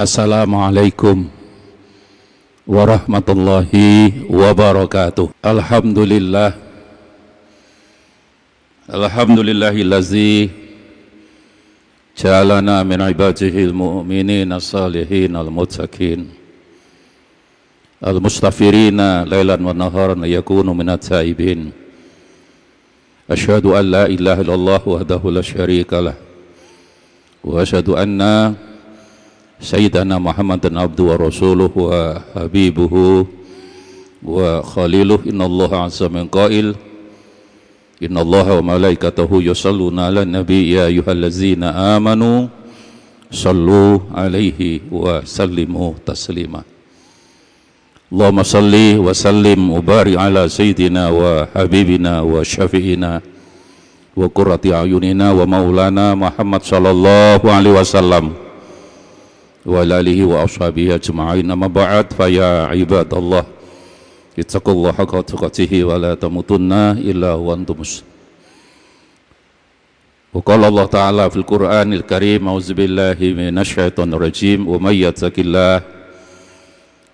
Assalamualaikum warahmatullahi wabarakatuh. Alhamdulillah. Alhamdulillahillazi ja'alana min ibadihi al-mu'minin as-salihin al-muttaqin. Al-mustafirina lailan wa naharan yakunu min at-taibin. Asyhadu an la ilaha illallah wahdahu la syarika lah. Wa asyhadu anna سيدنا محمد عبده ورسوله وحبيبه وخليله. إن الله عز من قائل إن الله وملائكته يصلون على النبي يا أيها الذين آمنوا صلوا عليه وسلموا تسليما. اللهم صل وسلم وبارك على سيدنا وحبيبنا وشفينا وقرة أعيننا ومولانا محمد صلى الله عليه وسلم. وعلى آله وأصحابه أجمعين. أما بعد فيا عباد الله اتقوا الله حق تقاته ولا تموتن إلا وأنتم مسلمون. وقال الله تعالى في القرآن الكريم أعوذ بالله من الشيطان الرجيم ومن يتق الله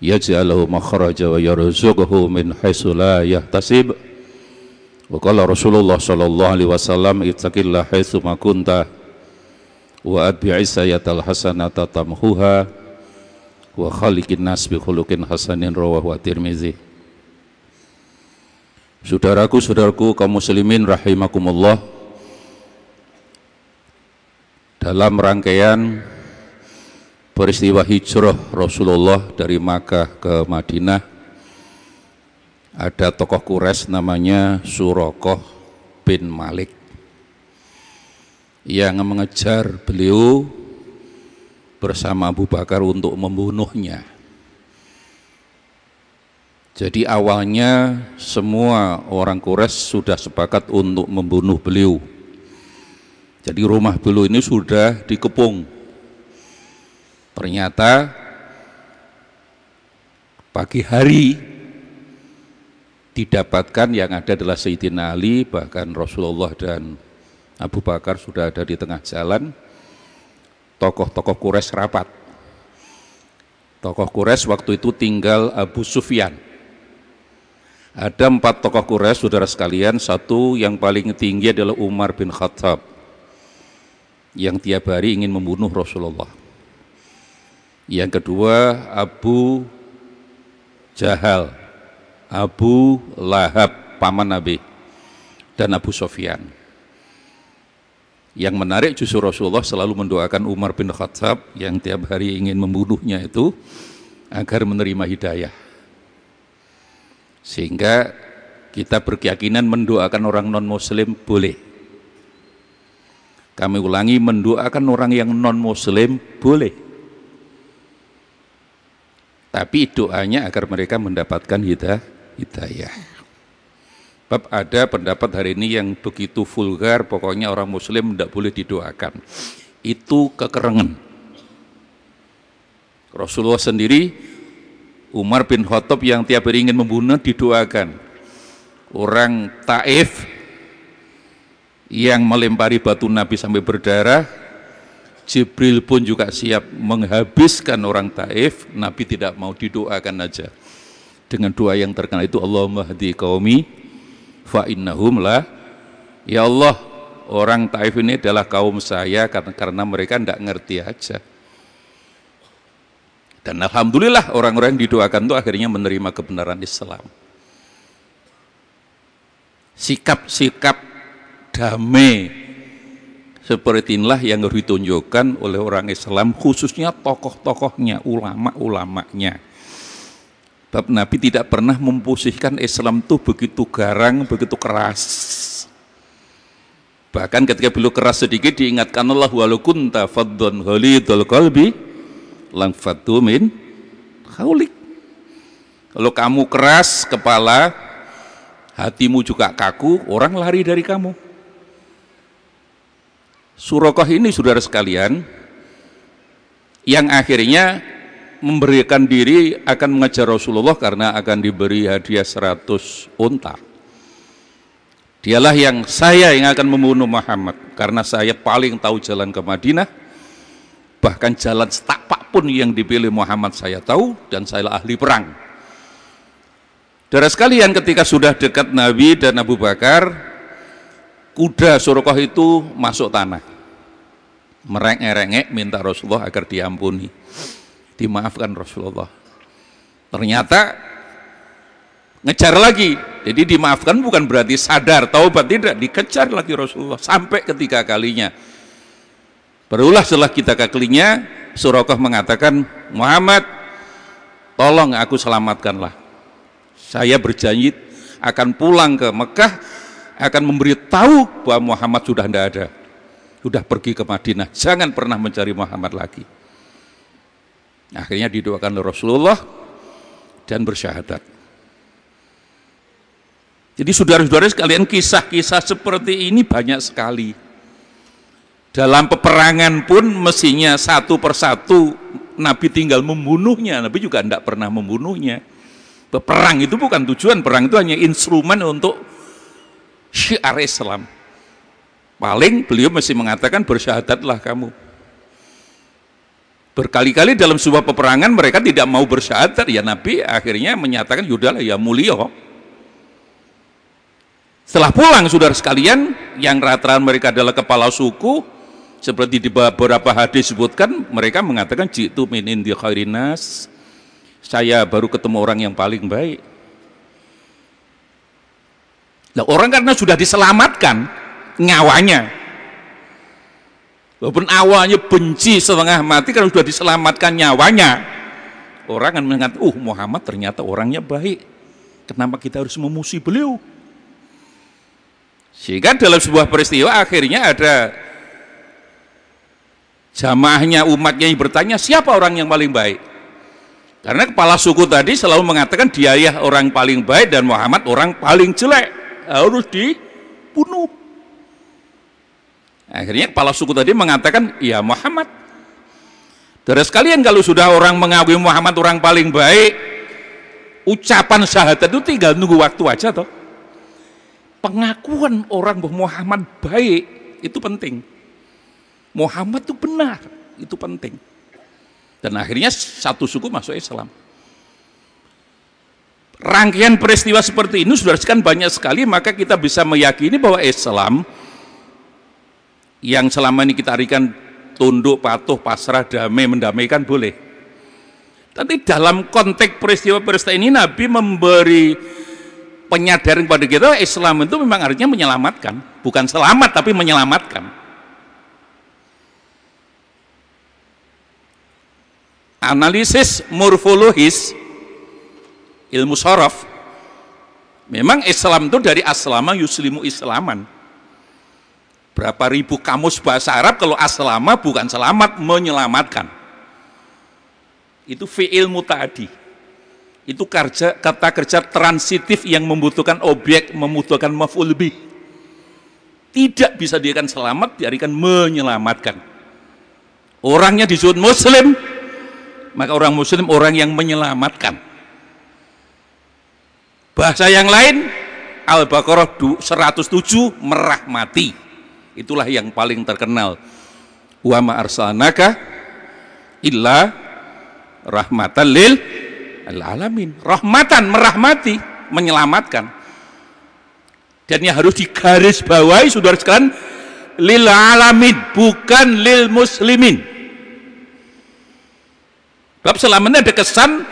يجعل له مخرجا ويرزقه من حيث لا يحتسب وقال رسول الله صلى الله عليه وسلم اتق الله حيث ما كنت wa atbi'i sayyatal hasanata tamhuha. Wa khaliqin nas bi khuluqin hasanin rawahu at-Tirmizi. Saudaraku, saudaraku kaum muslimin rahimakumullah. Dalam rangkaian peristiwa hijrah Rasulullah dari Makkah ke Madinah ada tokoh Quraisy namanya Surakoh bin Malik yang mengejar beliau bersama Abu Bakar untuk membunuhnya. Jadi awalnya semua orang Quraisy sudah sepakat untuk membunuh beliau. Jadi rumah beliau ini sudah dikepung. Ternyata pagi hari didapatkan yang ada adalah Sayyidina Ali bahkan Rasulullah dan Abu Bakar sudah ada di tengah jalan, tokoh-tokoh Quraisy rapat. Tokoh Quraisy waktu itu tinggal Abu Sufyan. Ada empat tokoh Quraisy, saudara sekalian. Satu yang paling tinggi adalah Umar bin Khattab, yang tiap hari ingin membunuh Rasulullah. Yang kedua Abu Jahal, Abu Lahab, paman Nabi, dan Abu Sofyan. Yang menarik justru Rasulullah selalu mendoakan Umar bin Khattab yang tiap hari ingin membunuhnya itu agar menerima hidayah. Sehingga kita berkeyakinan mendoakan orang non-muslim boleh. Kami ulangi mendoakan orang yang non-muslim boleh. Tapi doanya agar mereka mendapatkan hidayah. Bab ada pendapat hari ini yang begitu vulgar, pokoknya orang muslim tidak boleh didoakan. Itu kekerengan. Rasulullah sendiri, Umar bin Khattab yang tiap hari ingin membunuh didoakan. Orang Taif yang melempari batu Nabi sampai berdarah, Jibril pun juga siap menghabiskan orang Taif, Nabi tidak mau didoakan aja. Dengan doa yang terkenal itu Allahumma hadi qaumi fa innahum la ya Allah orang Taif ini adalah kaum saya karena karena mereka tidak ngerti aja. Dan alhamdulillah orang-orang yang didoakan itu akhirnya menerima kebenaran Islam. Sikap-sikap damai seperti inilah yang ditunjukkan oleh orang Islam khususnya tokoh-tokohnya ulama-ulamanya Bab Nabi tidak pernah memposisikan Islam itu begitu garang, begitu keras. Bahkan ketika beliau keras sedikit diingatkan Allah walau kunta faddun ghalidul qalbi lang faddu min khaulik. Kalau kamu keras kepala, hatimu juga kaku, orang lari dari kamu. Surakoh ini saudara sekalian, yang akhirnya memberikan diri akan mengejar Rasulullah karena akan diberi hadiah 100 unta. Dialah yang saya yang akan membunuh Muhammad karena saya paling tahu jalan ke Madinah. Bahkan jalan setapak pun yang dipilih Muhammad saya tahu dan saya ahli perang. Darah sekalian ketika sudah dekat Nabi dan Abu Bakar kuda Surkoh itu masuk tanah. Merengek-rengek minta Rasulullah agar diampuni dimaafkan Rasulullah. Ternyata ngejar lagi. Jadi dimaafkan bukan berarti sadar taubat tidak. Dikejar lagi Rasulullah sampai ketiga kalinya. Berulah setelah kita kalinya Surokah mengatakan Muhammad tolong aku selamatkanlah. Saya berjanji akan pulang ke Mekah akan memberitahu bahwa Muhammad sudah tidak ada. Sudah pergi ke Madinah. Jangan pernah mencari Muhammad lagi akhirnya didoakan oleh Rasulullah dan bersyahadat jadi saudara-saudara sekalian kisah-kisah seperti ini banyak sekali. Dalam peperangan pun mestinya satu persatu Nabi tinggal membunuhnya, Nabi juga tidak pernah membunuhnya. Perang itu bukan tujuan, perang itu hanya instrumen untuk syiar Islam. Paling beliau mesti mengatakan bersyahadatlah kamu. Berkali-kali dalam sebuah peperangan mereka tidak mau bersyahadat, ya Nabi akhirnya menyatakan yudahlah ya mulia setelah pulang saudara sekalian, yang rata-rata mereka adalah kepala suku, seperti di beberapa hadis disebutkan, mereka mengatakan jitu min indi khairinas, saya baru ketemu orang yang paling baik. Nah, orang karena sudah diselamatkan nyawanya. Walaupun awalnya benci setengah mati karena sudah diselamatkan nyawanya. Orang akan mengatakan, "Uh, Muhammad ternyata orangnya baik. Kenapa kita harus memusuhi beliau?" Sehingga dalam sebuah peristiwa akhirnya ada jamaahnya umatnya yang bertanya siapa orang yang paling baik. Karena kepala suku tadi selalu mengatakan dia ya orang paling baik dan Muhammad orang paling jelek harus dibunuh. Akhirnya kepala suku tadi mengatakan ya Muhammad. Terus sekalian kalau sudah orang mengakui Muhammad orang paling baik, ucapan syahadat itu tinggal nunggu waktu aja toh pengakuan orang bahwa Muhammad baik itu penting. Muhammad itu benar, itu penting. Dan akhirnya satu suku masuk Islam. Rangkaian peristiwa seperti ini sudah kan banyak sekali, maka kita bisa meyakini bahwa Islam yang selama ini kita arikan tunduk, patuh, pasrah, damai, mendamaikan boleh. Tapi dalam konteks peristiwa-peristiwa ini Nabi memberi penyadaran kepada kita Islam itu memang artinya menyelamatkan. Bukan selamat tapi menyelamatkan. Analisis morfologis ilmu sorof memang Islam itu dari aslama yuslimu islaman berapa ribu kamus bahasa Arab kalau aslama bukan selamat menyelamatkan itu fi'il mutadi itu kerja, kata kerja transitif yang membutuhkan objek, membutuhkan maf'ul bih. Tidak bisa diakan selamat, diartikan menyelamatkan. Orangnya disebut muslim, maka orang muslim orang yang menyelamatkan. Bahasa yang lain, Al-Baqarah 107 merahmati. Itulah yang paling terkenal. Wa ma arsalnaka illa rahmatan lil alamin rahmatan merahmati menyelamatkan dan yang harus digaris bawahi saudara sekalian lil alamin bukan lil muslimin Bab selamanya ada kesan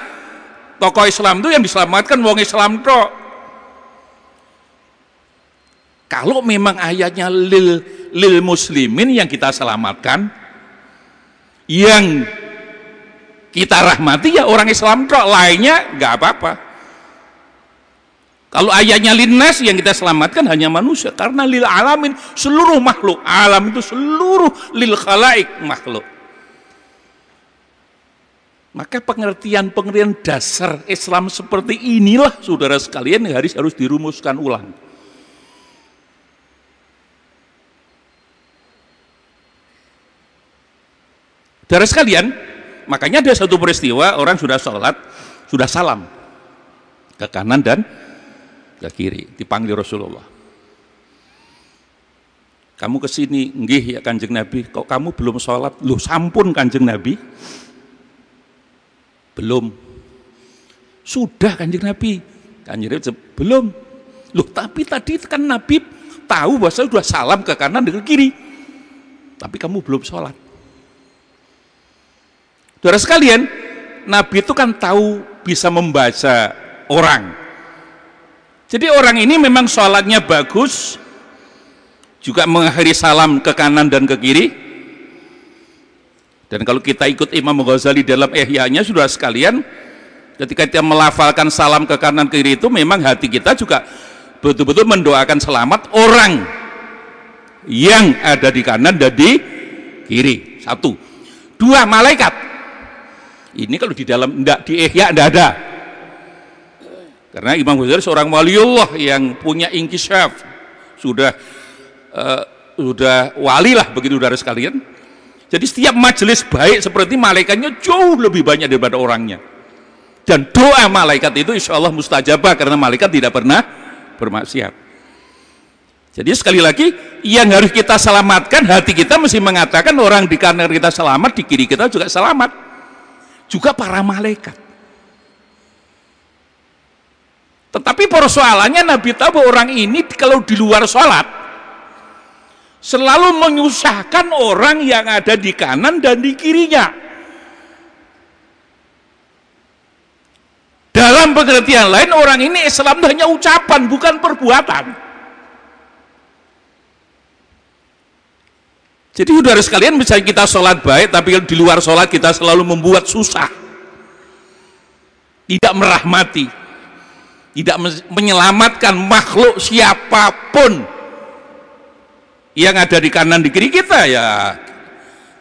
tokoh Islam itu yang diselamatkan wong Islam tok. Kalau memang ayatnya lil lil muslimin yang kita selamatkan yang kita rahmati ya orang Islam kok lainnya nggak apa-apa. Kalau ayatnya linnas yang kita selamatkan hanya manusia. Karena lil alamin seluruh makhluk. Alam itu seluruh lil khalaik makhluk. Maka pengertian-pengertian dasar Islam seperti inilah saudara sekalian yang harus harus dirumuskan ulang Saudara sekalian, makanya ada satu peristiwa orang sudah sholat sudah salam. Ke kanan dan ke kiri dipanggil Rasulullah. Kamu ke sini nggih ya kanjeng Nabi kok kamu belum sholat? Lu sampun kanjeng Nabi. Belum. Sudah kanjeng Nabi. Kanjeng Nabi belum. Loh tapi tadi kan Nabi tahu bahwa saya sudah salam ke kanan dan ke kiri. Tapi kamu belum sholat Saudara sekalian, Nabi itu kan tahu bisa membaca orang. Jadi orang ini memang sholatnya bagus, juga mengakhiri salam ke kanan dan ke kiri. Dan kalau kita ikut Imam Ghazali dalam ihya'nya sudah sekalian, ketika kita melafalkan salam ke kanan ke kiri itu memang hati kita juga betul-betul mendoakan selamat orang yang ada di kanan dan di kiri. Satu. Dua, malaikat ini kalau di dalam ndak di ihya ndak ada. Karena Imam Ghazali seorang waliullah yang punya ingkisyaf. Sudah uh, sudah wali lah begitu dari sekalian. Jadi setiap majelis baik seperti malaikatnya jauh lebih banyak daripada orangnya. Dan doa malaikat itu insya Allah mustajabah karena malaikat tidak pernah bermaksiat. Jadi sekali lagi yang harus kita selamatkan hati kita mesti mengatakan orang di kanan kita selamat, di kiri kita juga selamat juga para malaikat. Tetapi persoalannya Nabi tahu orang ini kalau di luar sholat selalu menyusahkan orang yang ada di kanan dan di kirinya. Dalam pengertian lain orang ini Islam hanya ucapan bukan perbuatan. Jadi saudara sekalian misalnya kita sholat baik tapi di luar sholat kita selalu membuat susah. Tidak merahmati. Tidak menyelamatkan makhluk siapa pun yang ada di kanan di kiri kita ya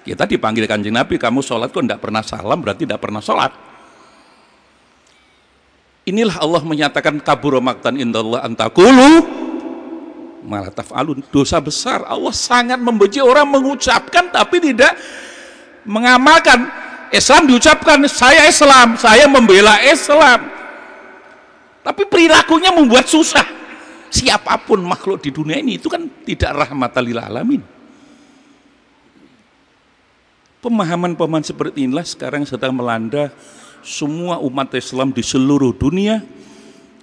kita dipanggil kanjeng Nabi kamu sholat kok tidak pernah salam berarti tidak pernah sholat inilah Allah menyatakan kabur maktan indallah antakulu malah taf'alun. Dosa besar. Allah sangat membenci orang mengucapkan tapi tidak mengamalkan. Islam diucapkan saya Islam saya membela Islam. Tapi perilakunya membuat susah. Siapa pun makhluk di dunia ini itu kan tidak rahmatalil alamin. Pemahaman-pemahaman seperti inilah sekarang sedang melanda semua umat Islam di seluruh dunia.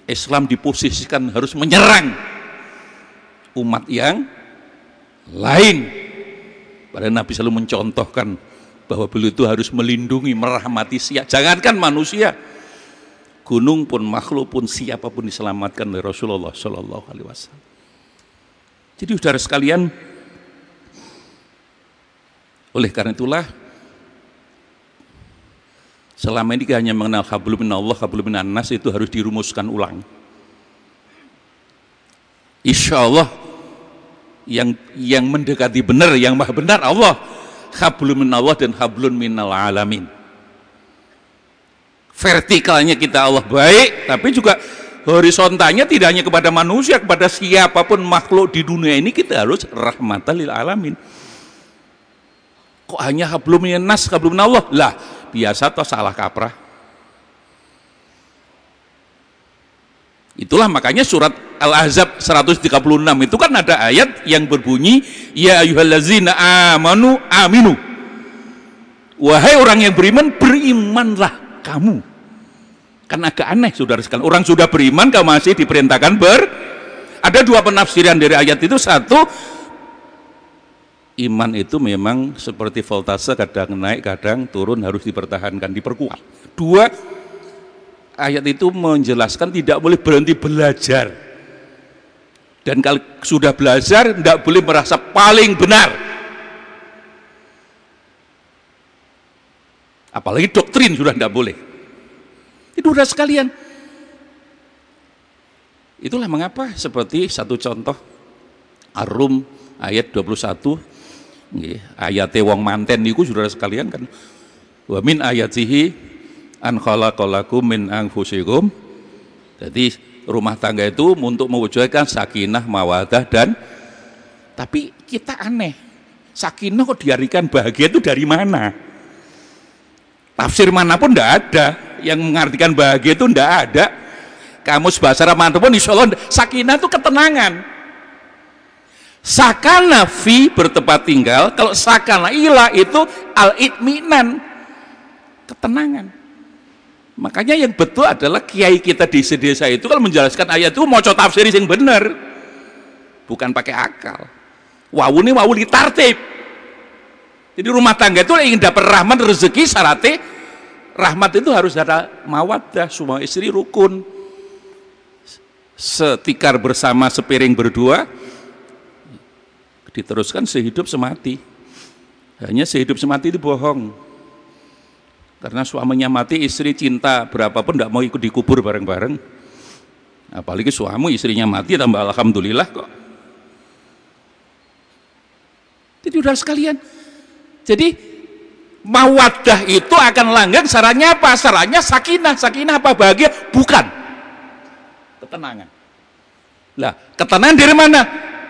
Islam diposisikan harus menyerang umat yang lain. Padahal Nabi selalu mencontohkan bahwa beliau itu harus melindungi, merahmati siap. Jangankan manusia, gunung pun, makhluk pun, siapa pun diselamatkan oleh Rasulullah Shallallahu Alaihi Wasallam. Jadi saudara sekalian, oleh karena itulah selama ini hanya mengenal hablum Allah, hablum nas itu harus dirumuskan ulang. Insya Allah yang yang mendekati benar, yang maha benar Allah. Hablum Allah dan hablun minal alamin. Vertikalnya kita Allah baik, tapi juga horizontalnya tidak hanya kepada manusia, kepada siapa pun makhluk di dunia ini kita harus rahmatan lil alamin. Kok hanya hablum nas, hablum Allah? Lah, biasa atau salah kaprah. Itulah makanya surat Al-Ahzab 136 itu kan ada ayat yang berbunyi ya ayyuhallazina amanu aminu. Wahai orang yang beriman, berimanlah kamu. Kan agak aneh saudara sekalian. Orang sudah beriman kamu masih diperintahkan ber ada dua penafsiran dari ayat itu. Satu iman itu memang seperti voltase kadang naik, kadang turun harus dipertahankan, diperkuat. Dua ayat itu menjelaskan tidak boleh berhenti belajar. Dan kalau sudah belajar tidak boleh merasa paling benar. Apalagi doktrin sudah tidak boleh. Itu sudah sekalian. Itulah mengapa seperti satu contoh Arum ayat 21 ayat wong manten niku sudah sekalian kan. Wa min ayatihi an khalaqalakum min anfusikum. Jadi rumah tangga itu untuk mewujudkan sakinah mawadah dan tapi kita aneh. Sakinah kok diarikan bahagia itu dari mana? Tafsir mana pun tidak ada. Yang mengartikan bahagia itu tidak ada. Kamus bahasa Arab mana pun insya Allah sakinah itu ketenangan. Sakana fi bertempat tinggal. Kalau sakana ilah itu al itminan ketenangan makanya yang betul adalah kiai kita di desa itu kalau menjelaskan ayat itu mau tafsir yang benar bukan pakai akal. Wawu ini wawu ditartib jadi rumah tangga itu ingin dapat rahmat rezeki syaratnya rahmat itu harus ada mawaddah semua istri rukun. Setikar bersama sepiring berdua diteruskan sehidup semati. Hanya sehidup semati itu bohong karena suaminya mati istri cinta berapapun tidak mau ikut dikubur bareng-bareng apalagi suami istrinya mati tambah alhamdulillah kok jadi udah sekalian jadi mawadah itu akan langgang sarannya apa? Sarannya sakinah. Sakinah apa? Bahagia? Bukan. Ketenangan. Lah, ketenangan dari mana?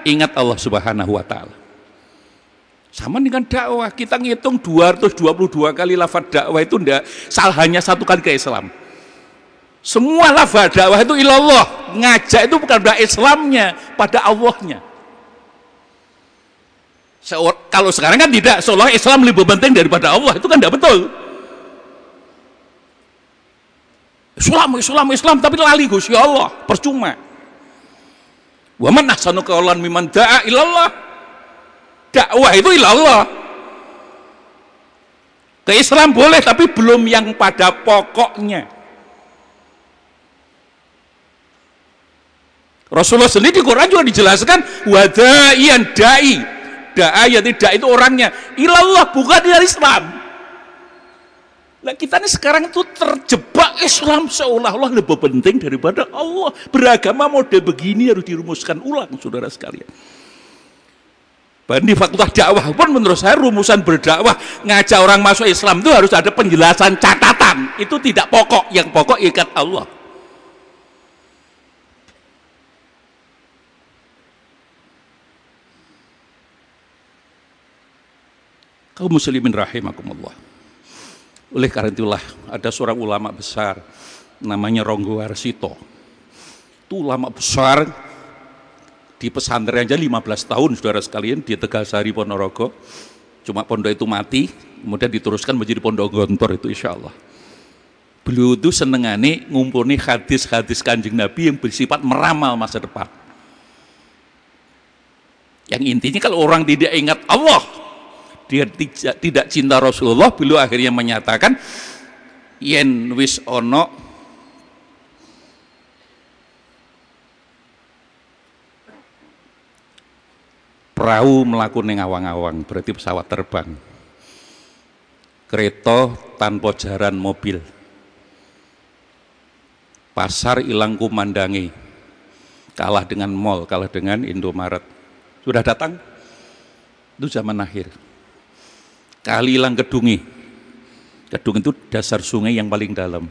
Ingat Allah Subhanahu wa taala. Sama dengan dakwah, kita ngitung 222 kali lafaz dakwah itu enggak salah hanya satu kali ke Islam. Semua lafaz dakwah itu ilallah, ngajak itu bukan pada Islamnya, pada Allahnya. Kalau sekarang kan tidak, seolah Islam lebih penting daripada Allah, itu kan tidak betul. Islam, Islam, Islam, tapi lali Gus, ya Allah, percuma. Wa man ahsanu qawlan mimman da'a ilallah. Dakwah itu ilallah. Ke Islam boleh, tapi belum yang pada pokoknya. Rasulullah sendiri di Quran juga dijelaskan wada'iyan da'i. Da'a ya tidak itu orangnya. Ilallah bukan dari Islam. Nah kita ini sekarang itu terjebak Islam seolah-olah lebih penting daripada Allah. Beragama model begini harus dirumuskan ulang saudara sekalian Bahkan di fakultas dakwah pun menurut saya rumusan berdakwah ngajak orang masuk Islam itu harus ada penjelasan catatan. Itu tidak pokok yang pokok ikat Allah. Kaum muslimin rahimakumullah. Oleh karena itulah ada seorang ulama besar namanya Ronggo Warsito. Itu ulama besar di pesantren aja 15 tahun saudara sekalian di Tegasari Ponorogo. Cuma pondok itu mati kemudian diteruskan menjadi pondok gontor itu insya Allah. Beliau itu senengane ngumpulin hadis-hadis kanjeng Nabi yang bersifat meramal masa depan. Yang intinya kalau orang tidak ingat Allah dia tidak, tidak cinta Rasulullah beliau akhirnya menyatakan yen wis ono perahu melakukan awang-awang berarti pesawat terbang. Kereta tanpa jaran mobil. Pasar hilang kumandangi. Kalah dengan mall kalah dengan Indomaret. Sudah datang? Itu zaman akhir. Kali lang kedungi. Kedung itu dasar sungai yang paling dalam.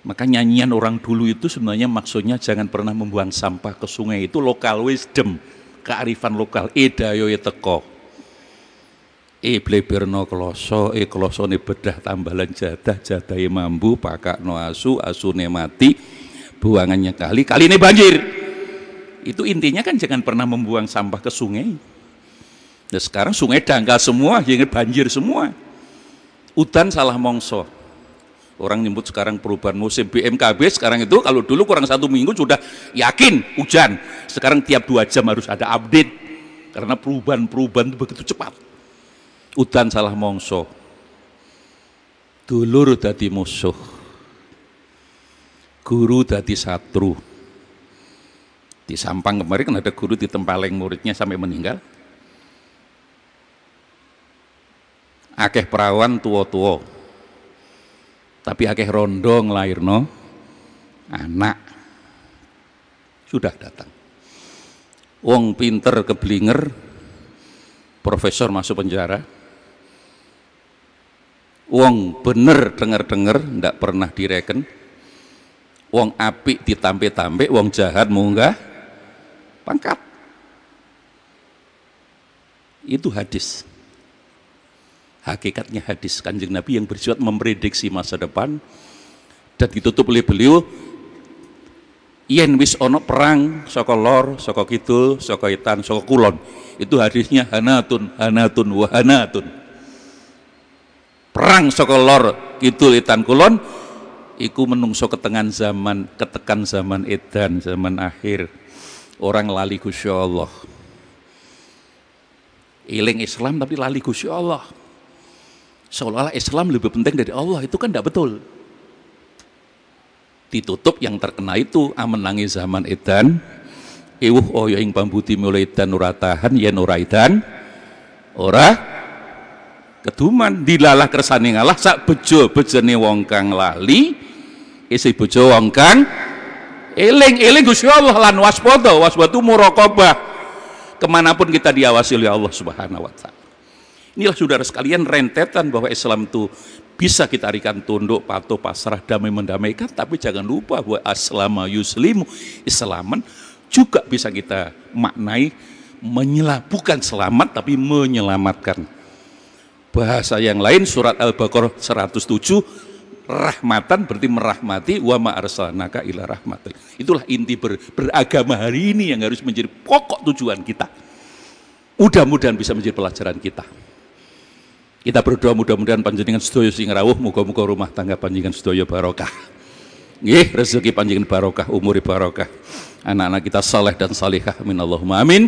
Maka nyanyian orang dulu itu sebenarnya maksudnya jangan pernah membuang sampah ke sungai. Itu lokal wisdom kearifan lokal edayo e teko e bleberno kloso e kloso ne bedah tambalan jadah jadah mambu pakak asu asu ne mati buangannya kali kali ini banjir itu intinya kan jangan pernah membuang sampah ke sungai Nah sekarang sungai dangkal semua, jadi banjir semua. Udan salah mongso. Orang nyebut sekarang perubahan musim BMKB sekarang itu kalau dulu kurang satu minggu sudah yakin hujan. Sekarang tiap dua jam harus ada update karena perubahan-perubahan itu begitu cepat. Udan salah mongso. Dulur dadi musuh. Guru dadi satru. Di Sampang kemarin kan ada guru ditempaleng muridnya sampai meninggal akeh perawan tua-tua tapi akeh rondo no anak sudah datang. Wong pinter keblinger profesor masuk penjara. Wong bener denger-denger ndak pernah direken. Wong api ditampe-tampe wong jahat munggah pangkat. Itu hadis hakikatnya hadis kanjeng Nabi yang bersifat memprediksi masa depan dan ditutup oleh beliau yen wis ono perang saka lor, saka kidul, saka etan, saka kulon. Itu hadisnya hanatun, hanatun, wahanatun. Perang saka lor, kidul, etan, kulon iku menungso ketengan zaman, ketekan zaman edan, zaman akhir. Orang lali Gusti Allah. Iling Islam tapi lali Gusti Allah. Seolah-olah Islam lebih penting dari Allah, itu kan tidak betul. Ditutup yang terkena itu amenangi zaman edan. Iwuh oyo ing pambuti mulai edan ora tahan yen ora edan. Ora keduman. Dilalah kersane ngalah sak bejo bejene wong kang lali isi bejo wong kang eling. Eling Gusti Allah lan waspada. Waspada muraqabah. Ke mana pun kita diawasi oleh Allah Subhanahu wa taala inilah saudara sekalian rentetan bahwa Islam itu bisa kita arikan tunduk, patuh, pasrah, damai, mendamaikan, tapi jangan lupa bahwa aslama yuslimu, islaman juga bisa kita maknai menyelam, bukan selamat tapi menyelamatkan. Bahasa yang lain surat Al-Baqarah 107 rahmatan berarti merahmati wa ma arsalnaka ila rahmatil. Itulah inti ber, beragama hari ini yang harus menjadi pokok tujuan kita. Mudah-mudahan bisa menjadi pelajaran kita. Kita berdoa mudah-mudahan panjenengan sedaya sing rawuh muga-muga rumah tangga panjenengan sedaya barokah. Nggih, rezeki panjenengan barokah, umur barokah. Anak-anak kita saleh dan salihah amin Allahumma amin.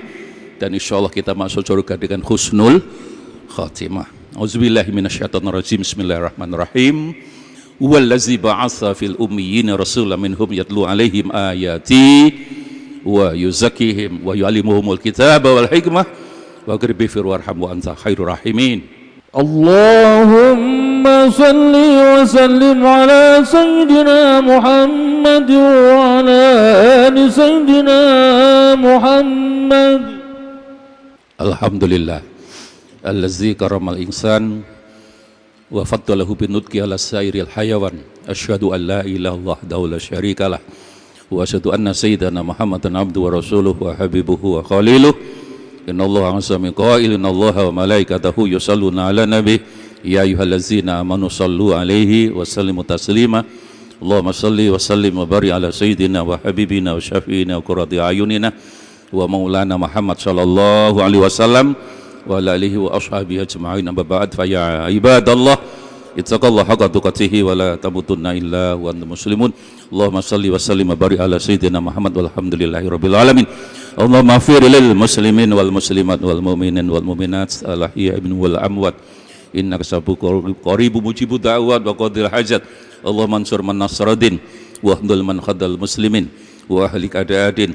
Dan insya Allah kita masuk surga dengan husnul khatimah. Auzubillahi minasyaitonirrajim. Bismillahirrahmanirrahim. Wallazi ba'atha fil ummiyina rasulan minhum yatlu alaihim ayati wa yuzakkihim wa yu'allimuhumul kitaba wal hikmah wa qribi firwarham wa anta khairur rahimin. اللهم صل وسلم على سيدنا محمد وعلى آل سيدنا محمد. الحمد لله الذي كرم الإنسان وفضله بالنطق على سائر الحيوان أشهد أن لا إله إلا الله لا شريك له وأشهد أن سيدنا محمدا عبده ورسوله وحبيبه وخليله إن الله عز من قائل إن الله وملائكته يصلون على النبي. يا أيها الذين آمنوا صلوا عليه وسلموا تسليما. اللهم صل وسلم وبارك على سيدنا وحبيبنا وشفينا وقرة أعيننا ومولانا محمد صلى الله عليه وسلم وعلى آله وأصحابه أجمعين. أما بعد فيا عباد الله ittaqallah haqqa tuqatihi wa la tamutunna illa wa antum muslimun. Ala sayyidina Muhammad walhamdulillahi rabbil alamin. Muslimin wal muslimat wal mu'minin wal mu'minat al ahya ibn wal amwat. Innaka sabu qaribu mujibu da'wat wa qadir hajat. Allahumma ansur man nasradin wa muslimin wa adadin.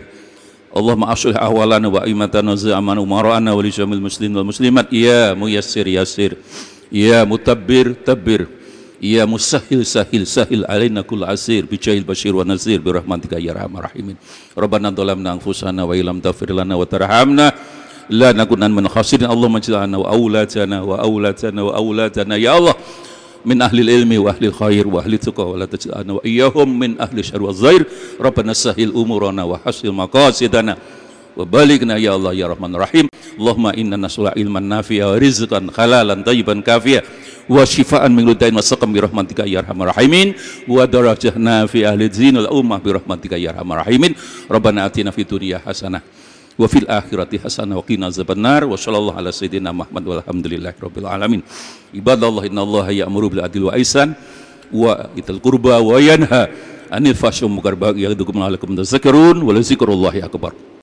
Allahumma aslih ahwalana wa muslimin wal muslimat. Ya musahil sahil sahil alaina kull asir bijahil bashir wa nazir birahmatika ya rahmar rahimin. Rabbana dhalamna anfusana wa illam taghfir lana wa tarhamna. La nakunan min khasirin. Allahumma ij'alna wa aulatana wa aulatana wa aulatana ya Allah min ahli ilmi wa ahli khair wa ahli tuqa wa la wa iyyahum min ahli syarr wa zair. Rabbana sahil umurana wa hasil maqasidana Allahumma inna nasula ilman nafi'a wa rizqan halalan tayyiban kafiya wa shifaan min ludain wa saqam bi rahmatika ya arhamar rahimin wa darajahna fi ahli zinul ummah bi rahmatika ya arhamar rahimin. Rabbana atina fid dunya hasanah wa fil akhirati hasanah wa qina azabannar. Wa sallallahu ala sayyidina Muhammad walhamdulillahi rabbil alamin. Ibadallah innallaha ya'muru bil adli wa ihsan wa ital qurba wa yanha anil fahsyi wal munkar. Wa ya'idhukum la'allakum tadhakkarun wa la akbar